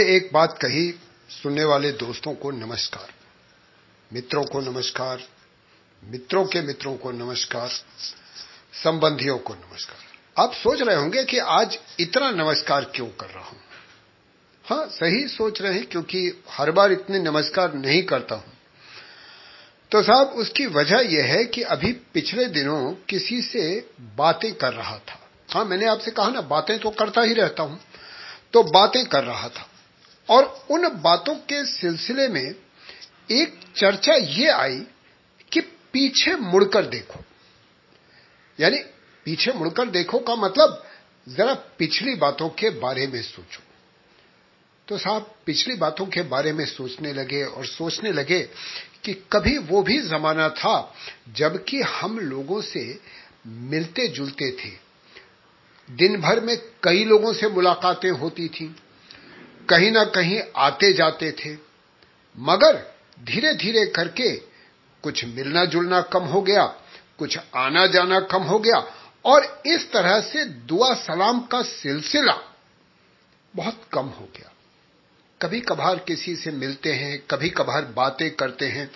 हमने एक बात कही, सुनने वाले दोस्तों को नमस्कार, मित्रों को नमस्कार, मित्रों के मित्रों को नमस्कार, संबंधियों को नमस्कार। आप सोच रहे होंगे कि आज इतना नमस्कार क्यों कर रहा हूँ? हाँ, सही सोच रहे हैं, क्योंकि हर बार इतने नमस्कार नहीं करता हूँ। तो साहब, उसकी वजह यह है कि अभी पिछले दिनों किसी से बातें कर रहा था। हाँ मैंने आपसे कहा ना, बातें तो करता ही रहता हूँ। तो बातें कर रहा था। और उन बातों के सिलसिले में एक चर्चा ये आई कि पीछे मुड़कर देखो। यानी पीछे मुड़कर देखो का मतलब जरा पिछली बातों के बारे में सोचो। तो साहब, पिछली बातों के बारे में सोचने लगे और सोचने लगे कि कभी वो भी जमाना था जबकि हम लोगों से मिलते जुलते थे। दिन भर में कई लोगों से मुलाकातें होती थी। कहीं ना कहीं आते जाते थे। मगर धीरे धीरे करके कुछ मिलना जुलना कम हो गया, कुछ आना जाना कम हो गया और इस तरह से दुआ सलाम का सिलसिला बहुत कम हो गया। कभी कभार किसी से मिलते हैं कभी कभार बातें करते हैं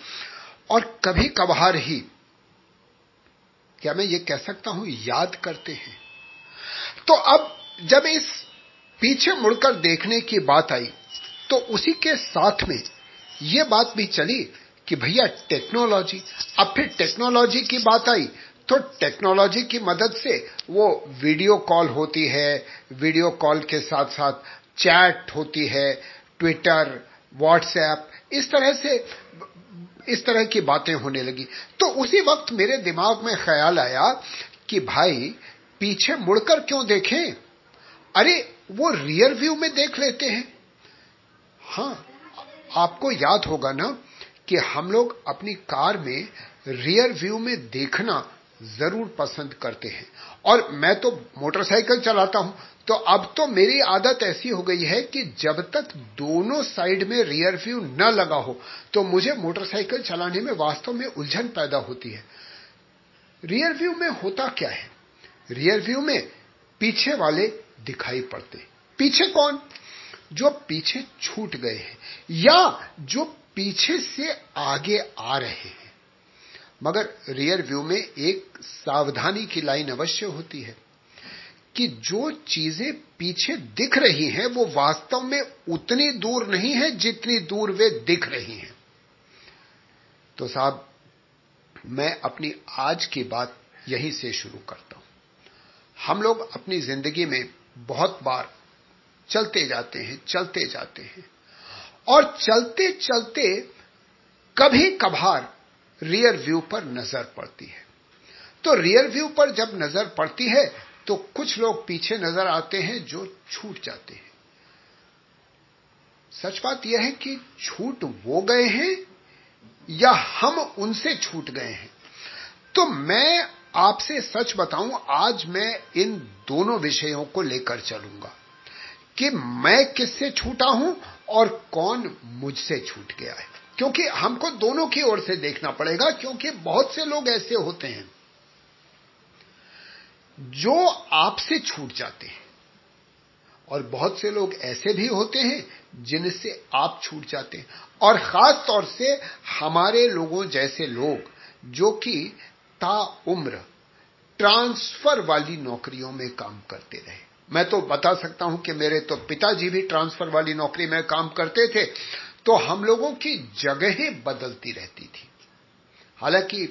और कभी कभार ही, क्या मैं ये कह सकता हूँ, याद करते हैं। तो अब जब इस पीछे मुड़कर देखने की बात आई तो उसी के साथ में ये बात भी चली कि भैया टेक्नोलॉजी, अब फिर टेक्नोलॉजी की बात आई तो टेक्नोलॉजी की मदद से वो वीडियो कॉल होती है, वीडियो कॉल के साथ साथ चैट होती है, ट्विटर, व्हाट्सएप, इस तरह से, इस तरह की बातें होने लगी। तो उसी वक्त मेरे दिमाग में ख्याल आया कि भाई, पीछे मुड़कर क्यों देखें? अरे वो रियर व्यू में देख लेते हैं। हाँ, आपको याद होगा ना कि हम लोग अपनी कार में रियर व्यू में देखना ज़रूर पसंद करते हैं। और मैं तो मोटरसाइकिल चलाता हूँ तो अब तो मेरी आदत ऐसी हो गई है कि जब तक दोनों साइड में रियर व्यू न लगा हो तो मुझे मोटरसाइकिल चलाने में वास्तव में उलझन पैदा होती है। रियर व्यू में होता क्या है? रियर व्यू में पीछे वाले दिखाई पड़ते। पीछे कौन? जो पीछे छूट गए हैं, या जो पीछे से आगे आ रहे हैं। मगर रियर व्यू में एक सावधानी की लाइन अवश्य होती है कि जो चीज़ें पीछे दिख रही हैं, वो वास्तव में उतनी दूर नहीं है जितनी दूर वे दिख रही हैं। तो साहब, मैं अपनी आज की बात यहीं से शुरू करता हूँ। हम लोग अपनी ज़िंदगी में बहुत बार चलते जाते हैं, चलते जाते हैं। और चलते चलते कभी कभार रियर व्यू पर नज़र पड़ती है। तो रियर व्यू पर जब नज़र पड़ती है तो कुछ लोग पीछे नज़र आते हैं जो छूट जाते हैं। सच बात यह है कि छूट वो गए हैं या हम उनसे छूट गए हैं। तो मैं आपसे सच बताऊँ, आज मैं इन दोनों विषयों को लेकर चलूँगा कि मैं किससे छूटा हूँ और कौन मुझसे छूट गया है। क्योंकि हमको दोनों की ओर से देखना पड़ेगा, क्योंकि बहुत से लोग ऐसे होते हैं जो आपसे छूट जाते हैं। और बहुत से लोग ऐसे भी होते हैं जिनसे आप छूट जाते हैं। और खास तौर से हमारे लोगों जैसे लोग जो कि ता उम्र ट्रांसफ़र वाली नौकरियों में काम करते रहे। मैं तो बता सकता हूँ कि मेरे तो पिताजी भी ट्रांसफ़र वाली नौकरी में काम करते थे तो हम लोगों की जगहें बदलती रहती थी। हालाँकि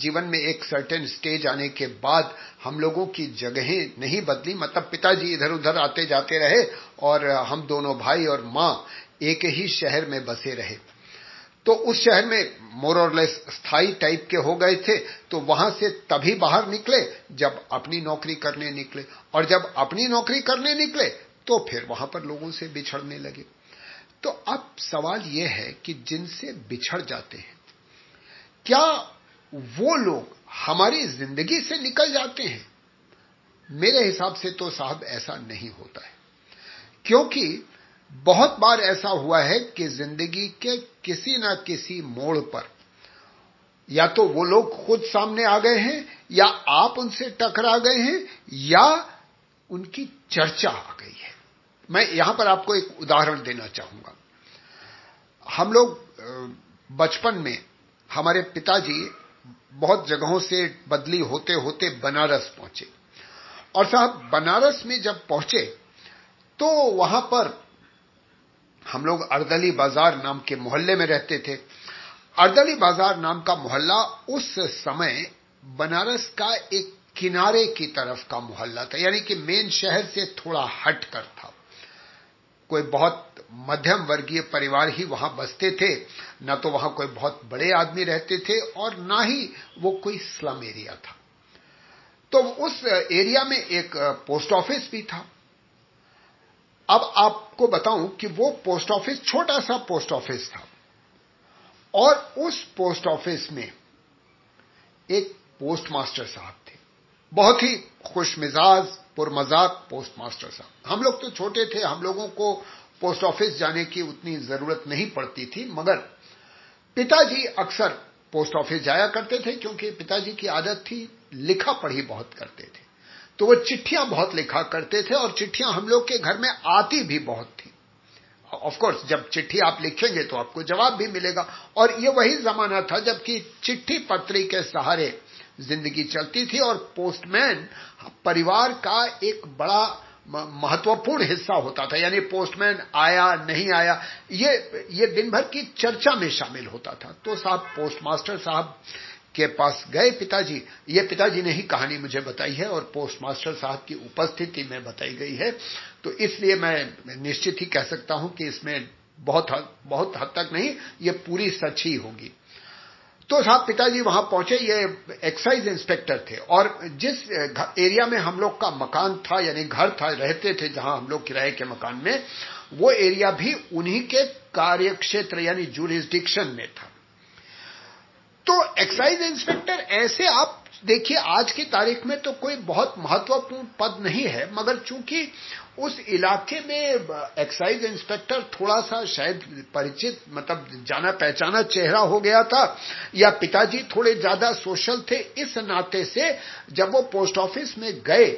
जीवन में एक सर्टेन स्टेज आने के बाद हम लोगों की जगहें नहीं बदली मतलब पिताजी इधर उधर आते जाते रहे और हम दोनों भाई और माँ एक ही शहर में बसे रहे। तो उस शहर में मोर और लेस स्थायी टाइप के हो गए थे तो वहाँ से तभी बाहर निकले जब अपनी नौकरी करने निकले। और जब अपनी नौकरी करने निकले तो फिर वहाँ पर लोगों से बिछड़ने लगे। तो अब सवाल यह है कि जिनसे बिछड़ जाते हैं, क्या वो लोग हमारी ज़िंदगी से निकल जाते हैं? मेरे हिसाब से तो साहब ऐसा नहीं होता है। क्योंकि बहुत बार ऐसा हुआ है कि ज़िंदगी के किसी ना किसी मोड़ पर। या तो वो लोग खुद सामने आ गए हैं, या आप उनसे टकरा गए हैं, या उनकी चर्चा आ गई है। मैं यहाँ पर आपको एक उदाहरण देना चाहूँगा। हम लोग बचपन में हमारे पिताजी बहुत जगहों से बदली होते होते बनारस पहुँचे। और साहब, बनारस में जब पहुँचे तो वहाँ पर हम लोग अर्दली बाज़ार नाम के मोहल्ले में रहते थे। अर्दली बाज़ार नाम का मोहल्ला उस समय बनारस का एक किनारे की तरफ़ का मोहल्ला था, यानी कि मेन शहर से थोड़ा हट कर था। कोई बहुत मध्यम वर्गीय परिवार ही वहाँ बसते थे, न तो वहाँ कोई बहुत बड़े आदमी रहते थे और ना ही वो कोई स्लम एरिया था। तो उस एरिया में एक पोस्ट ऑफ़िस भी था। अब आपको बताऊँ कि वो पोस्ट ऑफ़िस छोटा सा पोस्ट ऑफ़िस था। और उस पोस्ट ऑफ़िस में एक पोस्ट मास्टर साहब थे। बहुत ही खुश मिजाज पुरमजाक पोस्ट मास्टर साहब। हम लोग तो छोटे थे, हम लोगों को पोस्ट ऑफ़िस जाने की उतनी ज़रूरत नहीं पड़ती थी, मगर पिताजी अक्सर पोस्ट ऑफ़िस जाया करते थे, क्योंकि पिताजी की आदत थी, लिखा पढ़ी बहुत करते थे। तो वो चिट्ठियाँ बहुत लिखा करते थे और चिट्ठियाँ हम लोग के घर में आती भी बहुत थी। ऑफ़ कोर्स जब चिट्ठी आप लिखेंगे तो आपको जवाब भी मिलेगा। और ये वही जमाना था जबकि चिट्ठी पत्री के सहारे ज़िंदगी चलती थी और पोस्टमैन परिवार का एक बड़ा महत्वपूर्ण हिस्सा होता था। यानी पोस्टमैन आया, नहीं आया, ये ये दिन भर की चर्चा में शामिल होता था। तो साहब पोस्टमास्टर साहब के पास गए पिताजी। ये पिताजी ने ही कहानी मुझे बताई है और पोस्ट मास्टर साहब की उपस्थिति में बताई गई है। तो इसलिए मैं निश्चित ही कह सकता हूँ कि इसमें बहुत हद, बहुत हद तक नहीं ये पूरी सच ही होगी। तो साहब पिताजी वहाँ पहुँचे। ये एक्साइज इंस्पेक्टर थे और जिस एरिया में हम लोग का मकान था यानी घर था रहते थे जहाँ हम लोग किराए के मकान में वो एरिया भी उन्हीं के कार्यक्षेत्र यानी जूरिस्डिक्शन में था। तो एक्साइज इंस्पेक्टर ऐसे आप देखिए, आज की तारीख में तो कोई बहुत महत्वपूर्ण पद नहीं है, मगर चूँकि उस इलाके में एक्साइज इंस्पेक्टर थोड़ा सा शायद परिचित मतलब जाना पहचाना चेहरा हो गया था, या पिताजी थोड़े ज़्यादा सोशल थे, इस नाते से जब वो पोस्ट ऑफ़िस में गए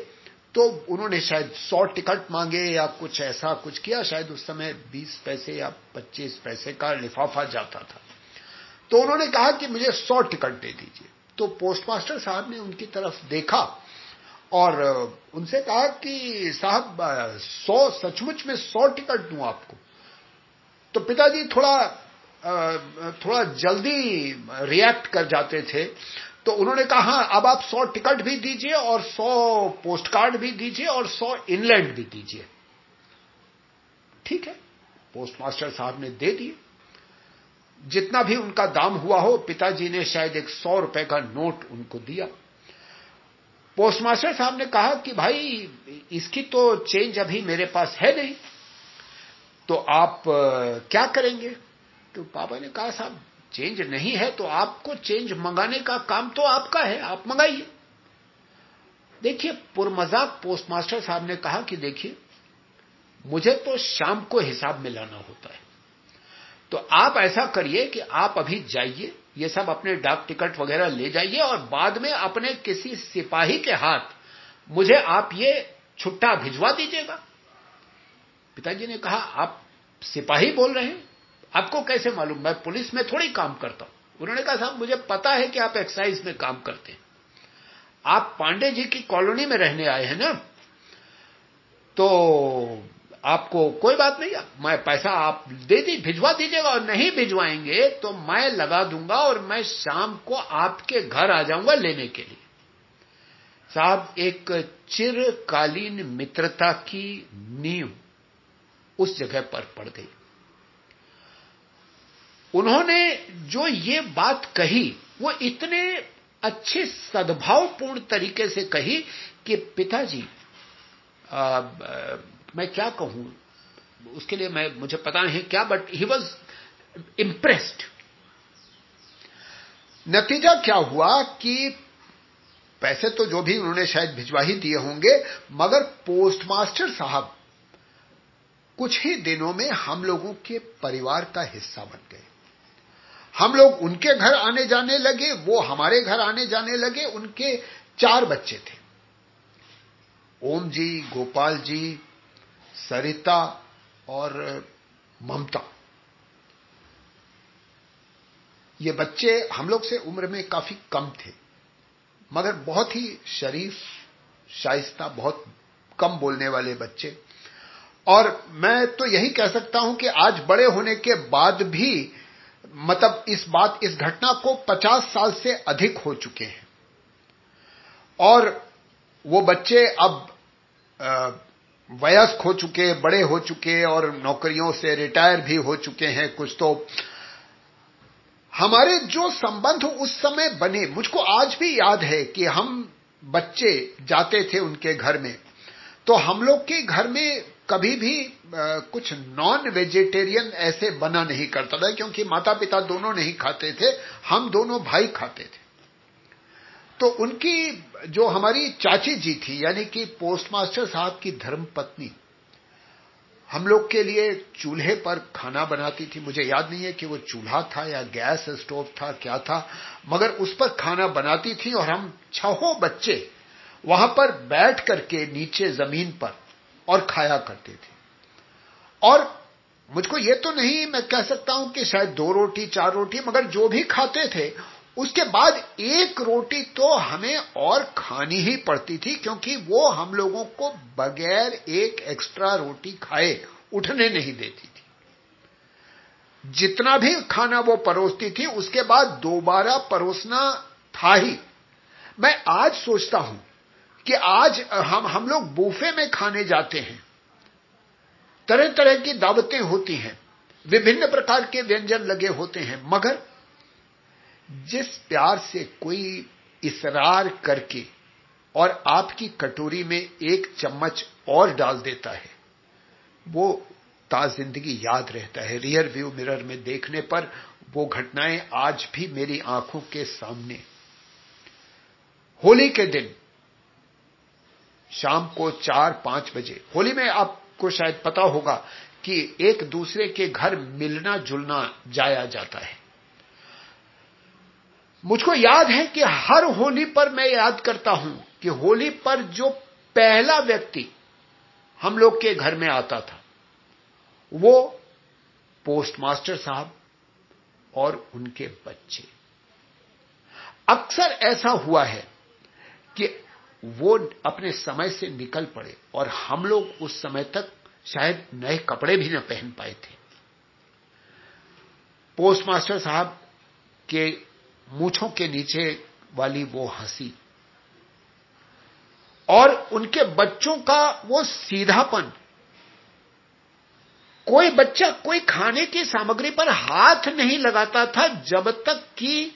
तो उन्होंने शायद सौ टिकट मांगे या कुछ ऐसा कुछ किया, शायद उस समय बीस पैसे या पच्चीस पैसे का लिफाफा जाता था। तो उन्होंने कहा कि मुझे सौ टिकट दे दीजिए। तो पोस्टमास्टर साहब ने उनकी तरफ़ देखा और उनसे कहा कि, साहब सौ, सचमुच में सौ टिकट दूँ आपको। तो पिताजी थोड़ा थोड़ा जल्दी रिएक्ट कर जाते थे। तो उन्होंने कहा हाँ अब आप सौ टिकट भी दीजिए और सौ पोस्ट कार्ड भी दीजिए और सौ इनलैंड भी दीजिए। ठीक है। पोस्टमास्टर साहब ने दे दिए। जितना भी उनका दाम हुआ हो, पिताजी ने शायद एक सौ रुपए का नोट उनको दिया। पोस्टमास्टर साहब ने कहा कि भाई, इसकी तो चेंज अभी मेरे पास है नहीं। तो आप क्या करेंगे? तो पापा ने कहा, साहब, चेंज नहीं है तो आपको चेंज मंगाने का काम तो आपका है, आप मंगाइए। देखिए, पुरमजाक पोस्टमास्टर साहब ने कहा कि देखिए, मुझे तो शाम को हिसाब मिलाना होता है। तो आप ऐसा करिए कि आप अभी जाइए, ये सब अपने डाक टिकट वगैरह ले जाइए और बाद में अपने किसी सिपाही के हाथ मुझे आप ये छुट्टा भिजवा दीजिएगा। पिताजी ने कहा, आप सिपाही बोल रहे हैं? आपको कैसे मालूम? मैं पुलिस में थोड़ी काम करता हूँ। उन्होंने कहा, साहब, मुझे पता है कि आप एक्साइज में काम करते हैं। आप पांडे जी की कॉलोनी में रहने आए हैं ना? तो आपको कोई बात नहीं, मैं पैसा आप दे दी, भिजवा दीजिएगा, और नहीं भिजवाएँगे तो मैं लगा दूँगा और मैं शाम को आपके घर आ जाऊँगा लेने के लिए। साहब, एक चिरकालीन मित्रता की नींव उस जगह पर पड़ गई। उन्होंने जो ये बात कही, वो इतने अच्छे सद्भावपूर्ण तरीके से कही कि पिताजी मैं क्या कहूँ? उसके लिए मैं मुझे पता नहीं क्या बट ही वॉज़ इम्प्रेस्ड नतीजा क्या हुआ कि पैसे तो जो भी उन्होंने शायद भिजवा ही दिए होंगे, मगर पोस्टमास्टर साहब कुछ ही दिनों में हम लोगों के परिवार का हिस्सा बन गए। हम लोग उनके घर आने जाने लगे, वो हमारे घर आने जाने लगे, उनके चार बच्चे थे। ओम जी, गोपाल जी सरिता और ममता। ये बच्चे हम लोग से उम्र में काफ़ी कम थे, मगर बहुत ही शरीफ, शाइस्ता, बहुत कम बोलने वाले बच्चे। और मैं तो यही कह सकता हूँ कि आज बड़े होने के बाद भी मतलब इस बात, इस घटना को 50 साल से अधिक हो चुके हैं। और वो बच्चे अब वयस्क हो चुके बड़े हो चुके और नौकरियों से रिटायर भी हो चुके हैं कुछ तो। हमारे जो संबंध उस समय बने मुझको आज भी याद है कि हम बच्चे जाते थे उनके घर में। तो हम लोग के घर में कभी भी आ, कुछ नॉन वेजिटेरियन ऐसे बना नहीं करता था क्योंकि माता पिता दोनों नहीं खाते थे हम दोनों भाई खाते थे। तो उनकी जो हमारी चाची जी थी, यानी कि पोस्टमास्टर साहब की धर्म पत्नी हम लोग के लिए चूल्हे पर खाना बनाती थी। मुझे याद नहीं है कि वो चूल्हा था या गैस स्टोव था, क्या था, मगर उस पर खाना बनाती थी और हम छहों बच्चे वहाँ पर बैठ करके नीचे ज़मीन पर और खाया करते थे। और मुझको ये तो नहीं मैं कह सकता हूँ कि शायद दो रोटी, चार रोटी, मगर जो भी खाते थे उसके बाद एक रोटी तो हमें और खानी ही पड़ती थी, क्योंकि वो हम लोगों को बगैर एक एक्स्ट्रा रोटी खाए, उठने नहीं देती थी। जितना भी खाना वो परोसती थी, उसके बाद दोबारा परोसना था ही। मैं आज सोचता हूँ कि आज हम हम लोग बूफे में खाने जाते हैं। तरह तरह की दावतें होती हैं। विभिन्न प्रकार के व्यंजन लगे होते हैं, मगर जिस प्यार से कोई इसरार करके और आपकी कटोरी में एक चम्मच और डाल देता है, वो ता ज़िंदगी याद रहता है। रियर व्यू मिरर में देखने पर वो घटनाएँ आज भी मेरी आँखों के सामने। होली के दिन, शाम को चार पाँच बजे, होली में आपको शायद पता होगा कि एक दूसरे के घर मिलना जुलना जाया जाता है। मुझको याद है कि हर होली पर मैं याद करता हूँ कि होली पर जो पहला व्यक्ति हम लोग के घर में आता था, वो पोस्टमास्टर साहब और उनके बच्चे। अक्सर ऐसा हुआ है कि वो अपने समय से निकल पड़े और हम लोग उस समय तक शायद नए कपड़े भी न पहन पाए थे। पोस्टमास्टर साहब के मूछों के नीचे वाली वो हँसी। और उनके बच्चों का वो सीधापन। कोई बच्चा कोई खाने की सामग्री पर हाथ नहीं लगाता था जब तक कि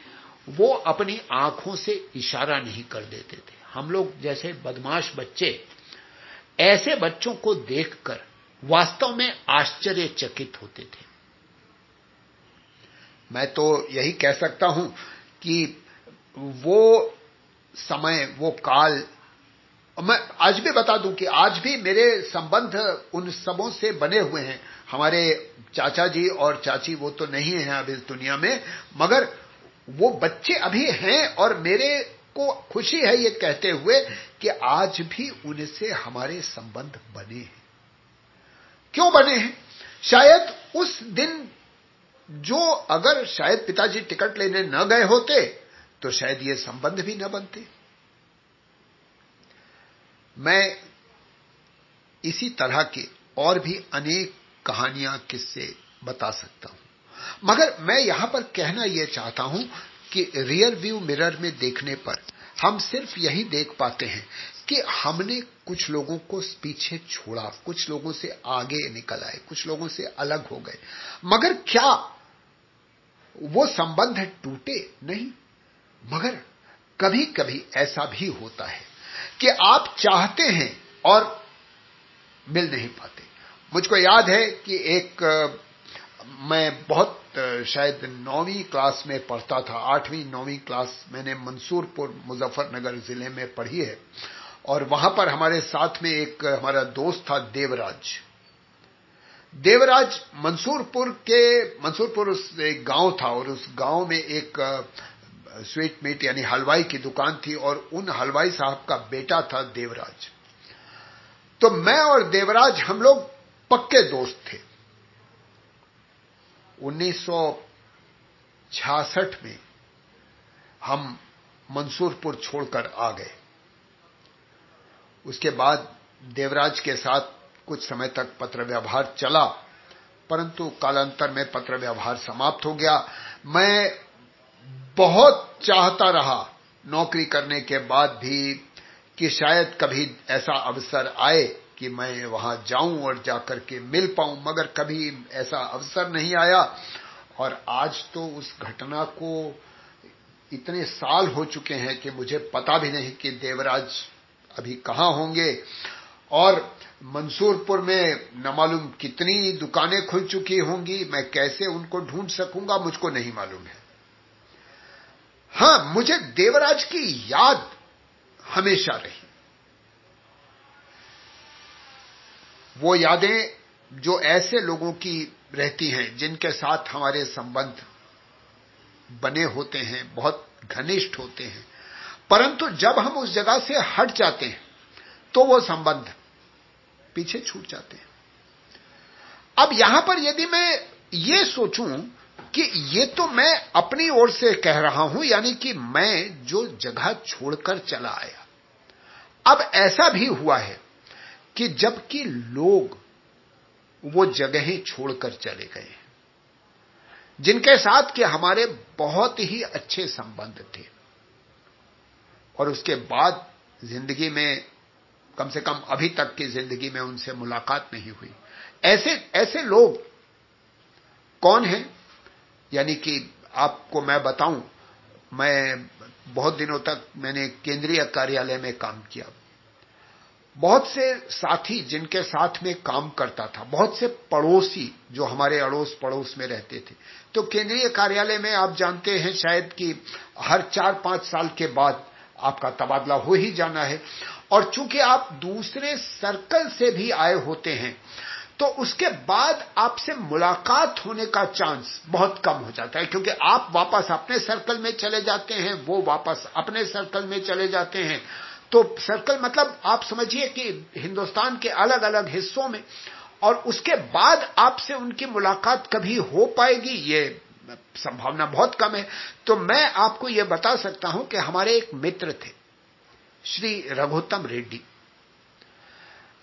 वो अपनी आँखों से इशारा नहीं कर देते थे। हम लोग जैसे बदमाश बच्चे, ऐसे बच्चों को देखकर वास्तव में आश्चर्यचकित होते थे। मैं तो यही कह सकता हूँ कि वो समय, वो काल मैं आज भी बता दूँ कि आज भी मेरे संबंध उन सबों से बने हुए हैं। हमारे चाचा जी और चाची वो तो नहीं है अब इस दुनिया में, मगर वो बच्चे अभी हैं और मेरे को खुशी है ये कहते हुए कि आज भी उनसे हमारे संबंध बने हैं। क्यों बने हैं? शायद उस दिन जो अगर शायद पिताजी टिकट लेने न गए होते तो शायद ये संबंध भी न बनते। मैं इसी तरह के और भी अनेक कहानियाँ किससे बता सकता हूँ। मगर मैं यहाँ पर कहना यह चाहता हूँ कि रियर व्यू मिरर में देखने पर हम सिर्फ़ यही देख पाते हैं कि हमने कुछ लोगों को पीछे छोड़ा, कुछ लोगों से आगे निकल आए, कुछ लोगों से अलग हो गए। मगर क्या वो संबंध टूटे नहीं। मगर कभी कभी ऐसा भी होता है कि आप चाहते हैं और मिल नहीं पाते। मुझको याद है कि एक, मैं बहुत, शायद नौवीं क्लास में पढ़ता था, आठवीं, नौवीं क्लास मैंने मंसूरपुर मुजफ्फरनगर ज़िले में पढ़ी है। और वहाँ पर हमारे साथ में एक हमारा दोस्त था देवराज। देवराज मंसूरपुर के, मंसूरपुर उस एक गाँव था और उस गाँव में एक स्वीट मीट यानी हलवाई की दुकान थी और उन हलवाई साहब का बेटा था देवराज। तो मैं और देवराज हम लोग पक्के दोस्त थे। 1966 में हम मंसूरपुर छोड़कर आ गए। उसके बाद देवराज के साथ कुछ समय तक पत्र व्यवहार चला, परंतु कालांतर में पत्र व्यवहार समाप्त हो गया। मैं बहुत चाहता रहा नौकरी करने के बाद भी कि शायद कभी ऐसा अवसर आए कि मैं वहाँ जाऊँ और जाकर के मिल पाऊँ, मगर कभी ऐसा अवसर नहीं आया। और आज तो उस घटना को इतने साल हो चुके हैं कि मुझे पता भी नहीं कि देवराज अभी कहाँ होंगे। और मंसूरपुर में न मालूम कितनी दुकानें खुल चुकी होंगी, मैं कैसे उनको ढूंढ सकूँगा, मुझको नहीं मालूम है। हाँ, मुझे देवराज की याद हमेशा रही। वो यादें जो ऐसे लोगों की रहती हैं, जिनके साथ हमारे संबंध बने होते हैं, बहुत घनिष्ठ होते हैं, परंतु जब हम उस जगह से हट जाते हैं तो वो संबंध पीछे छूट जाते हैं। अब यहाँ पर यदि मैं ये सोचूं कि ये तो मैं अपनी ओर से कह रहा हूँ, यानी कि मैं जो जगह छोड़कर चला आया। अब ऐसा भी हुआ है कि जबकि लोग वो जगहें छोड़कर चले गए जिनके साथ के हमारे बहुत ही अच्छे संबंध थे। और उसके बाद ज़िंदगी में कम से कम अभी तक की ज़िंदगी में उनसे मुलाकात नहीं हुई। ऐसे ऐसे लोग कौन हैं? यानी कि आपको मैं बताऊँ, मैं बहुत दिनों तक मैंने केंद्रीय कार्यालय में काम किया। बहुत से साथी जिनके साथ में काम करता था, बहुत से पड़ोसी जो हमारे अड़ोस पड़ोस में रहते थे। तो केंद्रीय कार्यालय में आप जानते हैं शायद कि हर चार पाँच साल के बाद आपका तबादला हो ही जाना है। और चूँकि आप दूसरे सर्कल से भी आए होते हैं तो उसके बाद आपसे मुलाकात होने का चांस बहुत कम हो जाता है, क्योंकि आप वापस अपने सर्कल में चले जाते हैं, वो वापस अपने सर्कल में चले जाते हैं। तो सर्कल मतलब आप समझिए कि हिंदुस्तान के अलग अलग हिस्सों में, और उसके बाद आपसे उनकी मुलाकात कभी हो पाएगी, ये संभावना बहुत कम है। तो मैं आपको यह बता सकता हूँ कि हमारे एक मित्र थे श्री रघुत्तम रेड्डी।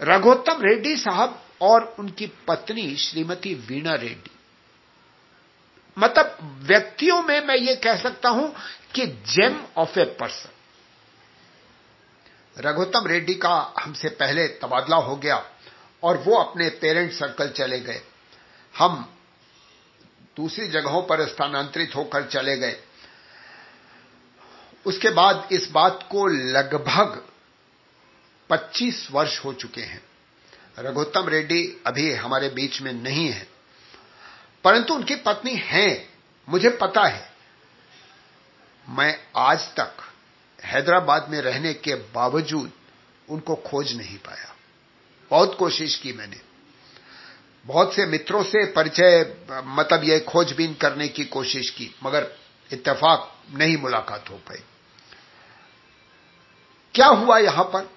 रघुत्तम रेड्डी साहब और उनकी पत्नी श्रीमती वीणा रेड्डी। मतलब व्यक्तियों में मैं ये कह सकता हूँ कि gem of a person. Raghuttam Reddy का हमसे पहले तबादला हो गया और वो अपने पेरेंट सर्कल चले गए। हम दूसरी जगहों पर स्थानांतरित होकर चले गए। उसके बाद इस बात को लगभग 25 वर्ष हो चुके हैं। रघुत्तम रेड्डी अभी हमारे बीच में नहीं है। परंतु उनकी पत्नी हैं, मुझे पता है। मैं आज तक हैदराबाद में रहने के बावजूद उनको खोज नहीं पाया। बहुत कोशिश की मैंने। बहुत से मित्रों से परिचय मतलब यह खोजबीन करने की कोशिश की, मगर इत्तेफाक नहीं मुलाकात हो पाई। क्या हुआ यहाँ पर?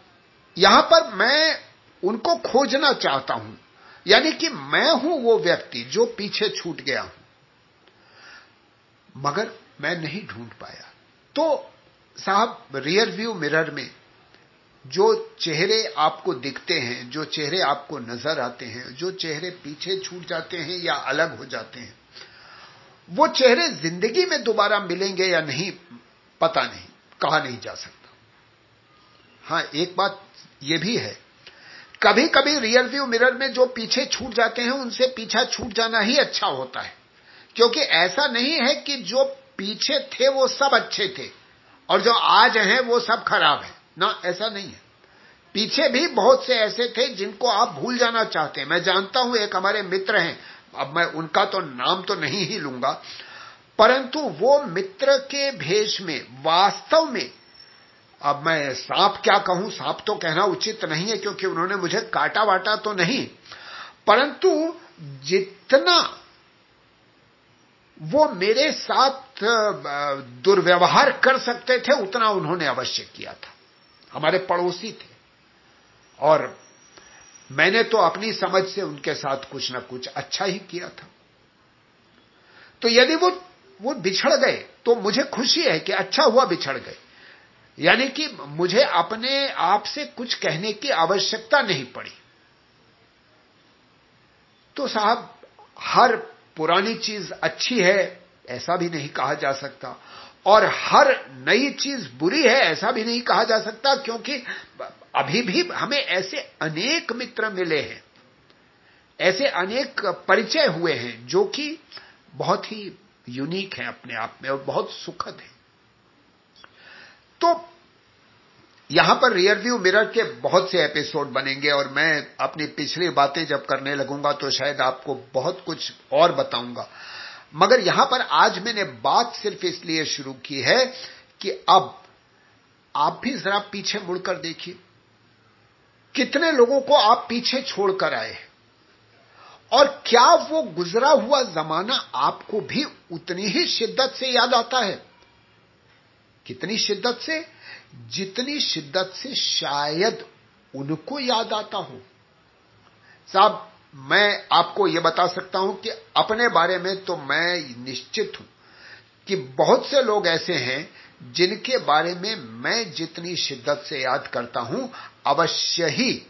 यहाँ पर मैं उनको खोजना चाहता हूँ। यानी कि मैं हूँ वो व्यक्ति जो पीछे छूट गया हूँ। मगर मैं नहीं ढूंढ पाया। तो साहब रियर व्यू मिरर में जो चेहरे आपको दिखते हैं, जो चेहरे आपको नज़र आते हैं, जो चेहरे पीछे छूट जाते हैं या अलग हो जाते हैं, वो चेहरे ज़िंदगी में दोबारा मिलेंगे या नहीं, पता नहीं, कहा नहीं जा सकता। हाँ, एक बात यह भी है। कभी कभी रियल व्यू मिरर में जो पीछे छूट जाते हैं, उनसे पीछा छूट जाना ही अच्छा होता है। क्योंकि ऐसा नहीं है कि जो पीछे थे, वो सब अच्छे थे, और जो आज हैं, वो सब खराब है। ना, ऐसा नहीं है। पीछे भी बहुत से ऐसे थे, जिनको आप भूल जाना चाहते हैं। मैं जानता हूँ, एक हमारे मित्र हैं। अब मैं उनका तो नाम तो नहीं ही लूँगा। परंतु वो मित्र के भेष में, वास्तव में अब मैं सांप क्या कहूँ? सांप तो कहना उचित नहीं है, क्योंकि उन्होंने मुझे काटा वाटा तो नहीं। परंतु जितना वो मेरे साथ दुर्व्यवहार कर सकते थे, उतना उन्होंने अवश्य किया था। हमारे पड़ोसी थे। और मैंने तो अपनी समझ से उनके साथ कुछ ना कुछ अच्छा ही किया था। तो यदि वो वो बिछड़ गए तो मुझे खुशी है कि अच्छा हुआ बिछड़ गए। यानी कि मुझे अपने आप से कुछ कहने की आवश्यकता नहीं पड़ी। तो साहब, हर पुरानी चीज़ अच्छी है, ऐसा भी नहीं कहा जा सकता। और हर नई चीज़ बुरी है, ऐसा भी नहीं कहा जा सकता, क्योंकि अभी भी हमें ऐसे अनेक मित्र मिले हैं, ऐसे अनेक परिचय हुए हैं, जो कि बहुत ही यूनिक है अपने आप में और बहुत सुखद है। तो यहाँ पर रियर व्यू मिरर के बहुत से एपिसोड बनेंगे और मैं अपनी पिछली बातें जब करने लगूँगा तो शायद आपको बहुत कुछ और बताऊँगा। मगर यहाँ पर आज मैंने बात सिर्फ़ इसलिए शुरू की है कि अब आप भी जरा पीछे मुड़कर देखिए। कितने लोगों को आप पीछे छोड़कर आए और क्या वो गुजरा हुआ जमाना आपको भी उतनी ही शिद्दत से याद आता है? कितनी शिद्दत से? जितनी शिद्दत से शायद उनको याद आता हो। साहब, मैं आपको यह बता सकता हूँ कि अपने बारे में तो मैं निश्चित हूँ कि बहुत से लोग ऐसे हैं जिनके बारे में मैं जितनी शिद्दत से याद करता हूँ, अवश्य ही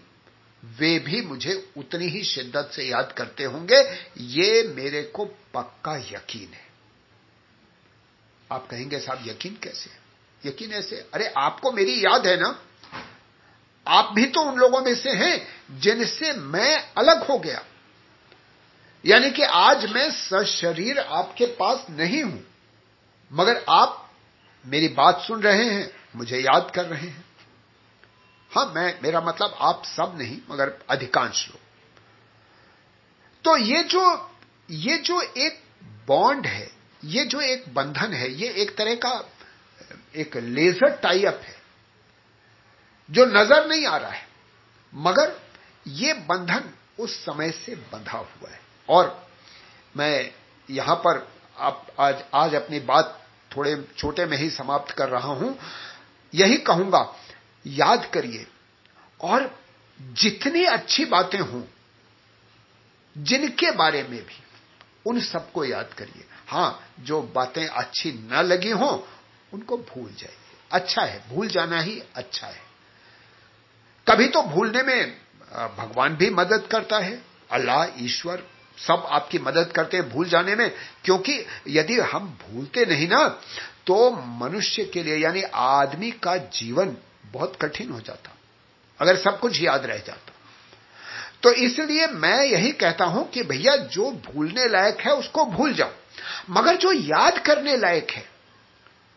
वे भी मुझे उतनी ही शिद्दत से याद करते होंगे। ये मेरे को पक्का यकीन है। आप कहेंगे, साहब, यकीन कैसे यकीन ऐसे? अरे, आपको मेरी याद है ना? आप भी तो उन लोगों में से हैं जिनसे मैं अलग हो गया। यानी कि आज मैं सशरीर आपके पास नहीं हूँ, मगर आप मेरी बात सुन रहे हैं, मुझे याद कर रहे हैं। हाँ, मैं, मेरा मतलब आप सब नहीं, मगर अधिकांश लोग। तो ये जो ये जो एक बॉन्ड है, ये जो एक बंधन है, ये एक तरह का एक लेजर टाई अप है, जो नज़र नहीं आ रहा है, मगर ये बंधन उस समय से बंधा हुआ है। और मैं यहाँ पर आप आज आज अपनी बात थोड़े छोटे में ही समाप्त कर रहा हूँ। यही कहूँगा, याद करिए, और जितनी अच्छी बातें हों, जिनके बारे में भी, उन सबको याद करिए। हाँ, जो बातें अच्छी न लगी हों उनको भूल जाइए अच्छा है, भूल जाना ही अच्छा है। कभी तो भूलने में भगवान भी मदद करता है, अल्लाह, ईश्वर, सब आपकी मदद करते हैं भूल जाने में, क्योंकि यदि हम भूलते नहीं ना तो मनुष्य के लिए, यानी आदमी का जीवन बहुत कठिन हो जाता, अगर सब कुछ याद रह जाता। तो इसलिए मैं यही कहता हूँ कि भैया, जो भूलने लायक है, उसको भूल जाओ। मगर जो याद करने लायक है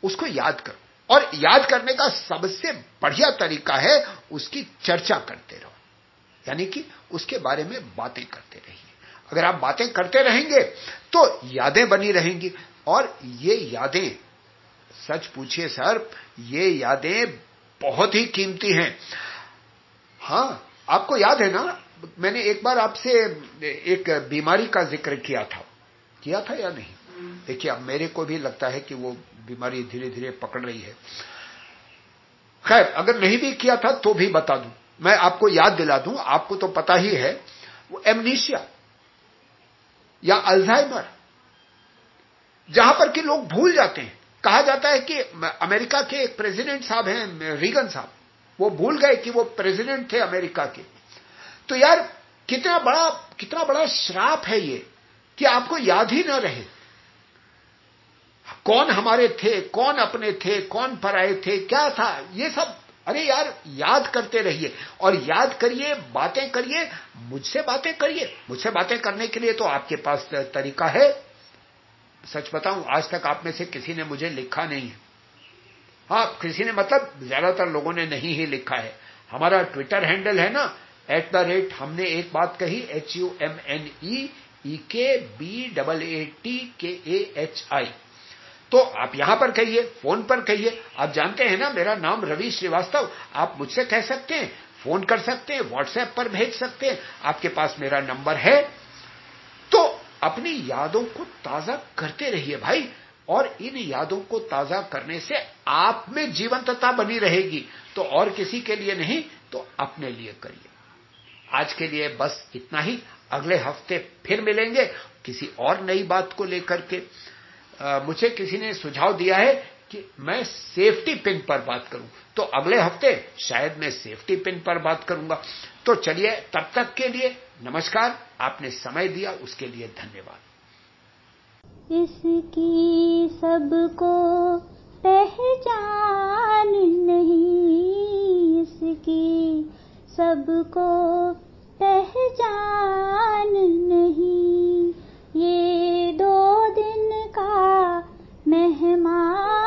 उसको याद करो। और याद करने का सबसे बढ़िया तरीका है उसकी चर्चा करते रहो। यानी कि उसके बारे में बातें करते रहिए। अगर आप बातें करते रहेंगे तो यादें बनी रहेंगी। और ये यादें सच पूछिए सर ये यादें बहुत ही कीमती हैं। हाँ आपको याद है ना? मैंने एक बार आपसे एक बीमारी का ज़िक्र किया था। किया था या नहीं? देखिए अब मेरे को भी लगता है कि वो बीमारी धीरे धीरे पकड़ रही है। खैर, अगर नहीं भी किया था तो भी बता दूँ। मैं आपको याद दिला दूँ, आपको तो पता ही है, वो एमनीशिया या अल्जाइमर, जहाँ पर कि लोग भूल जाते हैं। कहा जाता है कि अमेरिका के एक प्रेसिडेंट साहब हैं, रीगन साहब। वो भूल गए कि वो प्रेसिडेंट थे अमेरिका के। तो यार, कितना बड़ा कितना बड़ा श्राप है ये, कि आपको याद ही ना रहे। कौन हमारे थे, कौन अपने थे, कौन पराए थे, क्या था? ये सब, अरे यार, याद करते रहिए। और याद करिए, बातें करिए, मुझसे बातें करिए। मुझसे बातें करने के लिए तो आपके पास तरीका है। सच बताऊँ, आज तक आप में से किसी ने मुझे लिखा नहीं है। हाँ किसी ने मतलब ज़्यादातर लोगों ने नहीं ही लिखा है। हमारा ट्विटर हैंडल है ना एट द रेट हमने एक बात कही H U M N E K B double A T के ए एच आई तो आप यहाँ पर कहिए, फ़ोन पर कहिए। आप जानते हैं ना, मेरा नाम रवि श्रीवास्तव। आप मुझसे कह सकते हैं, फ़ोन कर सकते हैं व्हाट्सएप पर भेज सकते हैं। आपके पास मेरा नंबर है। तो अपनी यादों को ताज़ा करते रहिए भाई। और इन यादों को ताज़ा करने से आप में जीवंतता बनी रहेगी। तो और किसी के लिए नहीं तो अपने लिए करिए। आज के लिए बस इतना ही। अगले हफ़्ते फिर मिलेंगे किसी और नई बात को लेकर के। मुझे किसी ने सुझाव दिया है कि मैं सेफ्टी पिन पर बात करूँ। तो अगले हफ़्ते शायद मैं सेफ्टी पिन पर बात करूँगा। तो चलिए, तब तक के लिए नमस्कार। आपने समय दिया, उसके लिए धन्यवाद। इसकी सबको पहचान नहीं। इसकी सबको पहचान नहीं। ये 妈